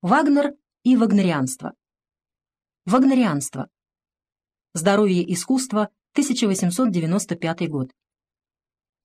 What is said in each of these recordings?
Вагнер и вагнерианство. Вагнерианство. Здоровье искусства, 1895 год.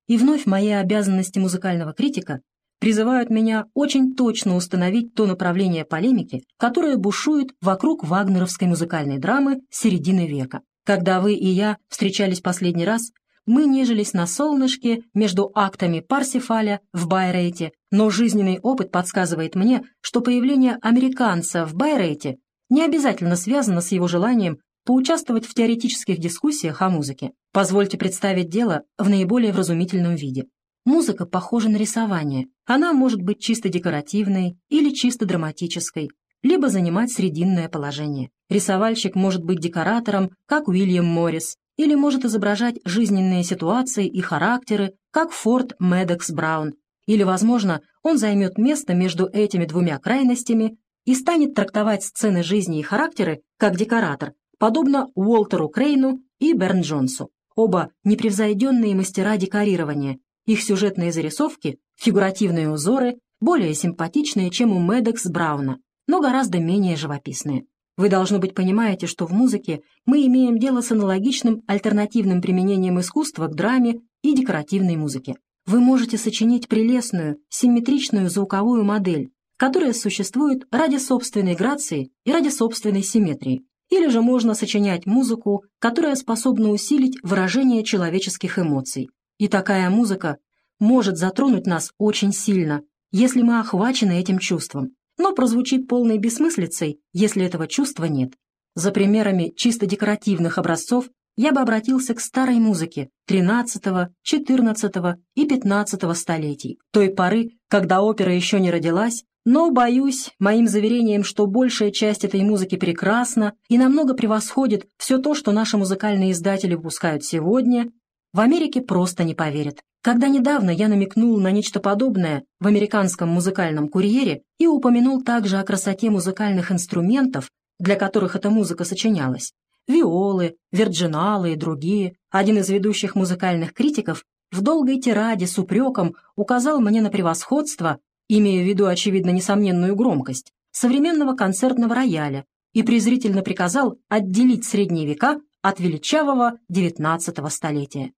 И вновь мои обязанности музыкального критика призывают меня очень точно установить то направление полемики, которое бушует вокруг вагнеровской музыкальной драмы середины века. Когда вы и я встречались последний раз, мы нежились на солнышке между актами Парсифаля в Байрейте, но жизненный опыт подсказывает мне, что появление американца в Байрейте не обязательно связано с его желанием поучаствовать в теоретических дискуссиях о музыке. Позвольте представить дело в наиболее вразумительном виде. Музыка похожа на рисование. Она может быть чисто декоративной или чисто драматической, либо занимать срединное положение. Рисовальщик может быть декоратором, как Уильям Моррис, или может изображать жизненные ситуации и характеры, как Форд Медекс Браун, или, возможно, он займет место между этими двумя крайностями и станет трактовать сцены жизни и характеры как декоратор, подобно Уолтеру Крейну и Берн Джонсу. Оба непревзойденные мастера декорирования. Их сюжетные зарисовки, фигуративные узоры более симпатичные, чем у Медекс Брауна, но гораздо менее живописные. Вы, должно быть, понимаете, что в музыке мы имеем дело с аналогичным альтернативным применением искусства к драме и декоративной музыке. Вы можете сочинить прелестную, симметричную звуковую модель, которая существует ради собственной грации и ради собственной симметрии. Или же можно сочинять музыку, которая способна усилить выражение человеческих эмоций. И такая музыка может затронуть нас очень сильно, если мы охвачены этим чувством но прозвучит полной бессмыслицей, если этого чувства нет. За примерами чисто декоративных образцов я бы обратился к старой музыке XIII, XIV и XV столетий, той поры, когда опера еще не родилась, но, боюсь, моим заверением, что большая часть этой музыки прекрасна и намного превосходит все то, что наши музыкальные издатели выпускают сегодня, в Америке просто не поверят. Когда недавно я намекнул на нечто подобное в американском музыкальном курьере и упомянул также о красоте музыкальных инструментов, для которых эта музыка сочинялась, виолы, вирджиналы и другие, один из ведущих музыкальных критиков в долгой тираде с упреком указал мне на превосходство, имея в виду, очевидно, несомненную громкость, современного концертного рояля и презрительно приказал отделить средние века от величавого XIX столетия.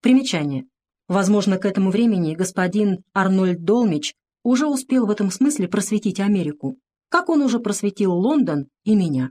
Примечание. Возможно, к этому времени господин Арнольд Долмич уже успел в этом смысле просветить Америку, как он уже просветил Лондон и меня.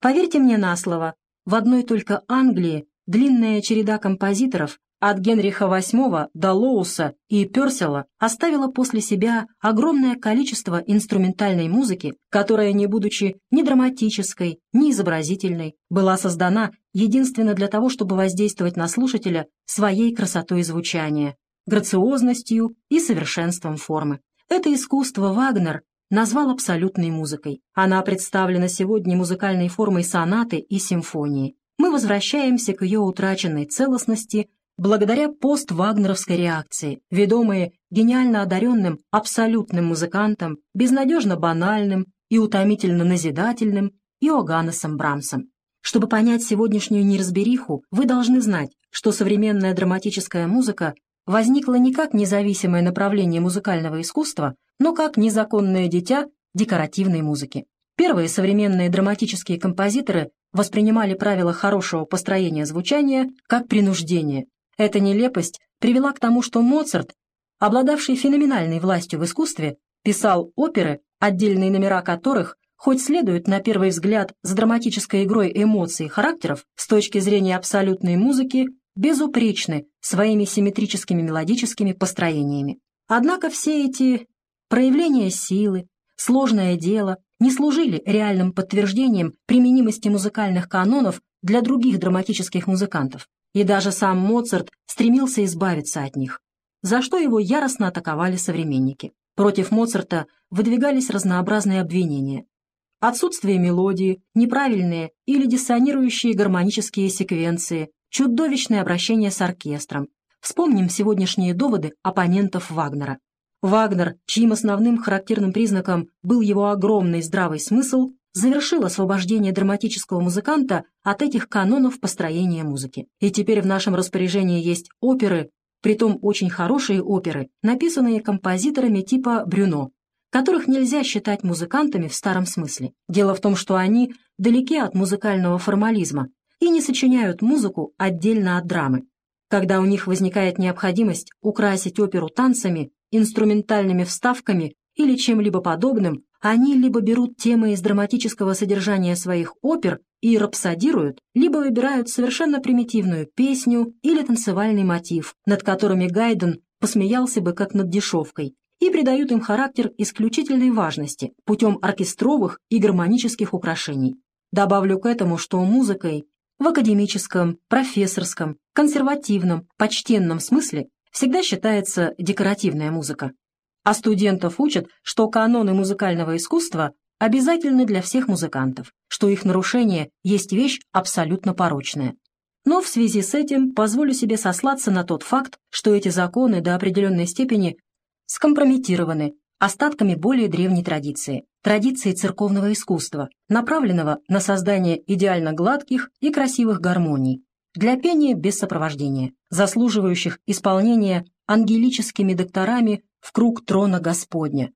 Поверьте мне на слово, в одной только Англии длинная череда композиторов от Генриха VIII до Лоуса и Персела оставила после себя огромное количество инструментальной музыки, которая, не будучи ни драматической, ни изобразительной, была создана единственно для того, чтобы воздействовать на слушателя своей красотой звучания, грациозностью и совершенством формы. Это искусство Вагнер назвал абсолютной музыкой. Она представлена сегодня музыкальной формой сонаты и симфонии. Мы возвращаемся к ее утраченной целостности благодаря пост-вагнеровской реакции, ведомые гениально одаренным абсолютным музыкантом, безнадежно банальным и утомительно назидательным Иоганнесом Брамсом. Чтобы понять сегодняшнюю неразбериху, вы должны знать, что современная драматическая музыка возникла не как независимое направление музыкального искусства, но как незаконное дитя декоративной музыки. Первые современные драматические композиторы воспринимали правила хорошего построения звучания как принуждение, эта нелепость привела к тому, что Моцарт, обладавший феноменальной властью в искусстве, писал оперы, отдельные номера которых хоть следуют на первый взгляд с драматической игрой эмоций и характеров, с точки зрения абсолютной музыки, безупречны своими симметрическими мелодическими построениями. Однако все эти проявления силы, сложное дело не служили реальным подтверждением применимости музыкальных канонов для других драматических музыкантов и даже сам Моцарт стремился избавиться от них, за что его яростно атаковали современники. Против Моцарта выдвигались разнообразные обвинения. Отсутствие мелодии, неправильные или диссонирующие гармонические секвенции, чудовищное обращение с оркестром. Вспомним сегодняшние доводы оппонентов Вагнера. Вагнер, чьим основным характерным признаком был его огромный здравый смысл, завершил освобождение драматического музыканта от этих канонов построения музыки. И теперь в нашем распоряжении есть оперы, притом очень хорошие оперы, написанные композиторами типа Брюно, которых нельзя считать музыкантами в старом смысле. Дело в том, что они далеки от музыкального формализма и не сочиняют музыку отдельно от драмы. Когда у них возникает необходимость украсить оперу танцами, инструментальными вставками или чем-либо подобным, они либо берут темы из драматического содержания своих опер и рапсодируют, либо выбирают совершенно примитивную песню или танцевальный мотив, над которыми Гайден посмеялся бы как над дешевкой, и придают им характер исключительной важности путем оркестровых и гармонических украшений. Добавлю к этому, что музыкой в академическом, профессорском, консервативном, почтенном смысле всегда считается декоративная музыка. А студентов учат, что каноны музыкального искусства обязательны для всех музыкантов, что их нарушение есть вещь абсолютно порочная. Но в связи с этим позволю себе сослаться на тот факт, что эти законы до определенной степени скомпрометированы остатками более древней традиции, традиции церковного искусства, направленного на создание идеально гладких и красивых гармоний, для пения без сопровождения, заслуживающих исполнения ангелическими докторами в круг трона Господня.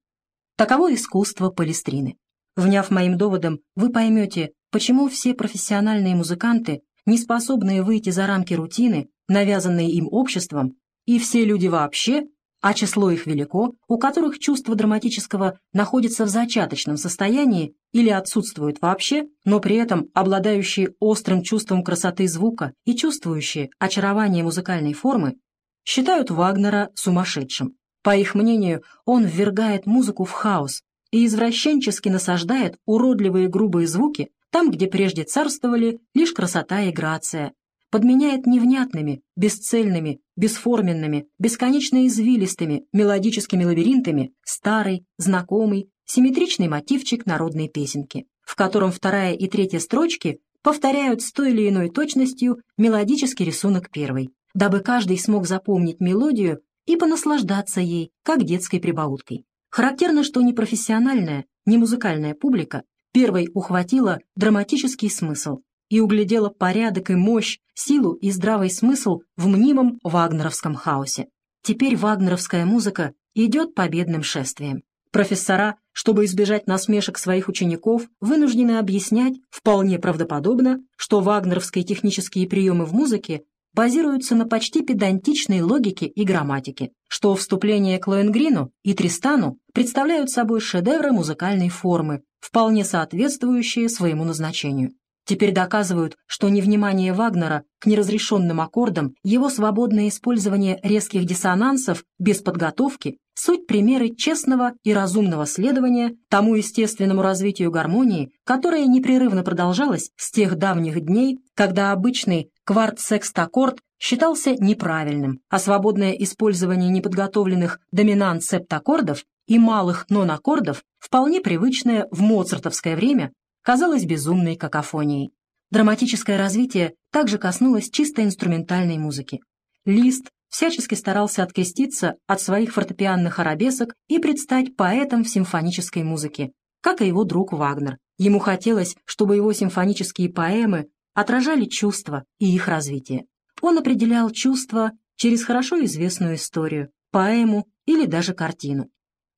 Таково искусство Палестрины. Вняв моим доводом, вы поймете, почему все профессиональные музыканты, не способные выйти за рамки рутины, навязанные им обществом, и все люди вообще а число их велико, у которых чувство драматического находится в зачаточном состоянии или отсутствует вообще, но при этом обладающие острым чувством красоты звука и чувствующие очарование музыкальной формы, считают Вагнера сумасшедшим. По их мнению, он ввергает музыку в хаос и извращенчески насаждает уродливые грубые звуки там, где прежде царствовали лишь красота и грация, подменяет невнятными, бесцельными, бесформенными, бесконечно извилистыми мелодическими лабиринтами старый, знакомый, симметричный мотивчик народной песенки, в котором вторая и третья строчки повторяют с той или иной точностью мелодический рисунок первой, дабы каждый смог запомнить мелодию и понаслаждаться ей, как детской прибауткой. Характерно, что ни профессиональная, ни музыкальная публика первой ухватила драматический смысл, и углядела порядок и мощь, силу и здравый смысл в мнимом вагнеровском хаосе. Теперь вагнеровская музыка идет победным шествием. Профессора, чтобы избежать насмешек своих учеников, вынуждены объяснять, вполне правдоподобно, что вагнеровские технические приемы в музыке базируются на почти педантичной логике и грамматике, что вступление к Лоенгрину и Тристану представляют собой шедевры музыкальной формы, вполне соответствующие своему назначению теперь доказывают, что невнимание Вагнера к неразрешенным аккордам, его свободное использование резких диссонансов без подготовки – суть примеры честного и разумного следования тому естественному развитию гармонии, которое непрерывно продолжалось с тех давних дней, когда обычный кварт-секст-аккорд считался неправильным, а свободное использование неподготовленных доминант-септаккордов и малых нон-аккордов, вполне привычное в моцартовское время, казалось безумной какофонией. Драматическое развитие также коснулось чисто инструментальной музыки. Лист всячески старался откреститься от своих фортепианных арабесок и предстать поэтом в симфонической музыке, как и его друг Вагнер. Ему хотелось, чтобы его симфонические поэмы отражали чувства и их развитие. Он определял чувства через хорошо известную историю, поэму или даже картину.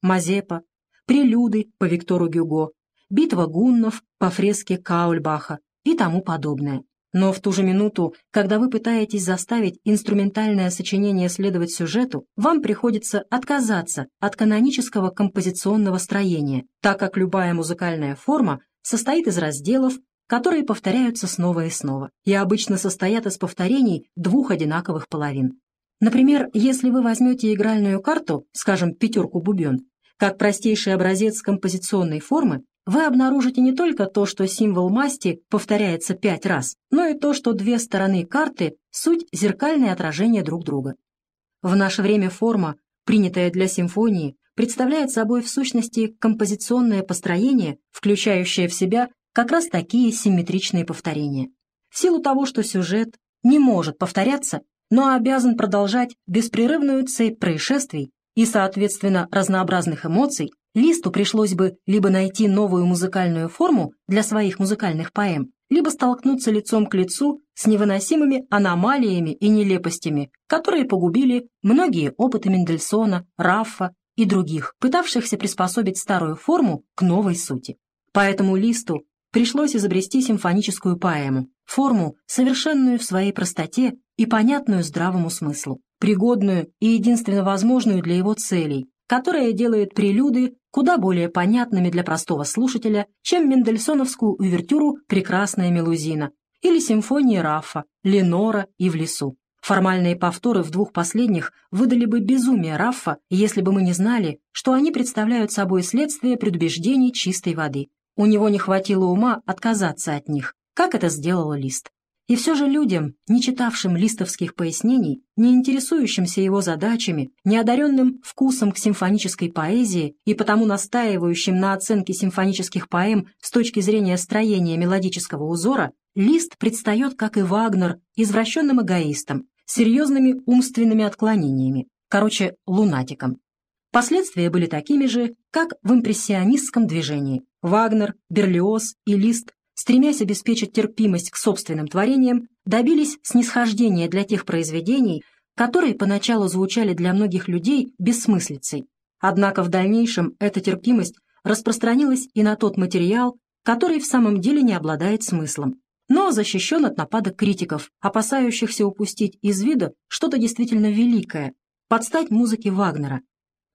Мазепа, прелюды по Виктору Гюго, битва гуннов по фреске Каульбаха и тому подобное. Но в ту же минуту, когда вы пытаетесь заставить инструментальное сочинение следовать сюжету, вам приходится отказаться от канонического композиционного строения, так как любая музыкальная форма состоит из разделов, которые повторяются снова и снова, и обычно состоят из повторений двух одинаковых половин. Например, если вы возьмете игральную карту, скажем, пятерку бубен, как простейший образец композиционной формы, вы обнаружите не только то, что символ масти повторяется пять раз, но и то, что две стороны карты — суть зеркальное отражение друг друга. В наше время форма, принятая для симфонии, представляет собой в сущности композиционное построение, включающее в себя как раз такие симметричные повторения. В силу того, что сюжет не может повторяться, но обязан продолжать беспрерывную цепь происшествий и, соответственно, разнообразных эмоций, Листу пришлось бы либо найти новую музыкальную форму для своих музыкальных поэм, либо столкнуться лицом к лицу с невыносимыми аномалиями и нелепостями, которые погубили многие опыты Мендельсона, Раффа и других, пытавшихся приспособить старую форму к новой сути. Поэтому Листу пришлось изобрести симфоническую поэму, форму, совершенную в своей простоте и понятную здравому смыслу, пригодную и единственно возможную для его целей, которая делает прелюды куда более понятными для простого слушателя, чем мендельсоновскую увертюру «Прекрасная мелузина» или симфонии Рафа, Ленора и «В лесу». Формальные повторы в двух последних выдали бы безумие Раффа, если бы мы не знали, что они представляют собой следствие предубеждений чистой воды. У него не хватило ума отказаться от них, как это сделал Лист. И все же людям, не читавшим листовских пояснений, не интересующимся его задачами, не одаренным вкусом к симфонической поэзии и потому настаивающим на оценке симфонических поэм с точки зрения строения мелодического узора, Лист предстает, как и Вагнер, извращенным эгоистом, серьезными умственными отклонениями, короче, лунатиком. Последствия были такими же, как в импрессионистском движении. Вагнер, Берлиоз и Лист стремясь обеспечить терпимость к собственным творениям, добились снисхождения для тех произведений, которые поначалу звучали для многих людей бессмыслицей. Однако в дальнейшем эта терпимость распространилась и на тот материал, который в самом деле не обладает смыслом, но защищен от нападок критиков, опасающихся упустить из вида что-то действительно великое, подстать музыке Вагнера.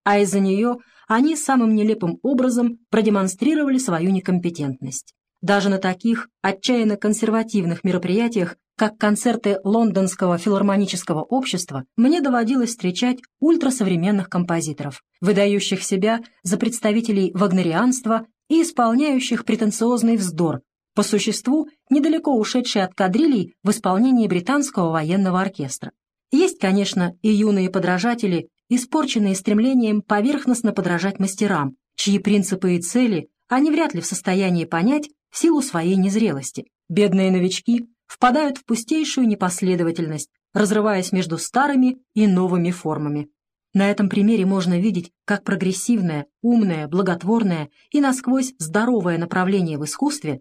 А из-за нее они самым нелепым образом продемонстрировали свою некомпетентность. Даже на таких отчаянно консервативных мероприятиях, как концерты Лондонского филармонического общества, мне доводилось встречать ультрасовременных композиторов, выдающих себя за представителей вагнерианства и исполняющих претенциозный вздор, по существу недалеко ушедший от кадрилей в исполнении британского военного оркестра. Есть, конечно, и юные подражатели, испорченные стремлением поверхностно подражать мастерам, чьи принципы и цели они вряд ли в состоянии понять в силу своей незрелости. Бедные новички впадают в пустейшую непоследовательность, разрываясь между старыми и новыми формами. На этом примере можно видеть, как прогрессивное, умное, благотворное и насквозь здоровое направление в искусстве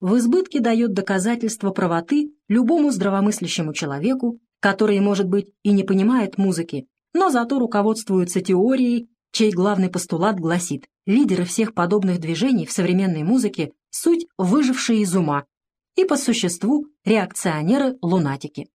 в избытке дает доказательство правоты любому здравомыслящему человеку, который, может быть, и не понимает музыки, но зато руководствуется теорией, чей главный постулат гласит «лидеры всех подобных движений в современной музыке суть выжившие из ума, и по существу реакционеры-лунатики.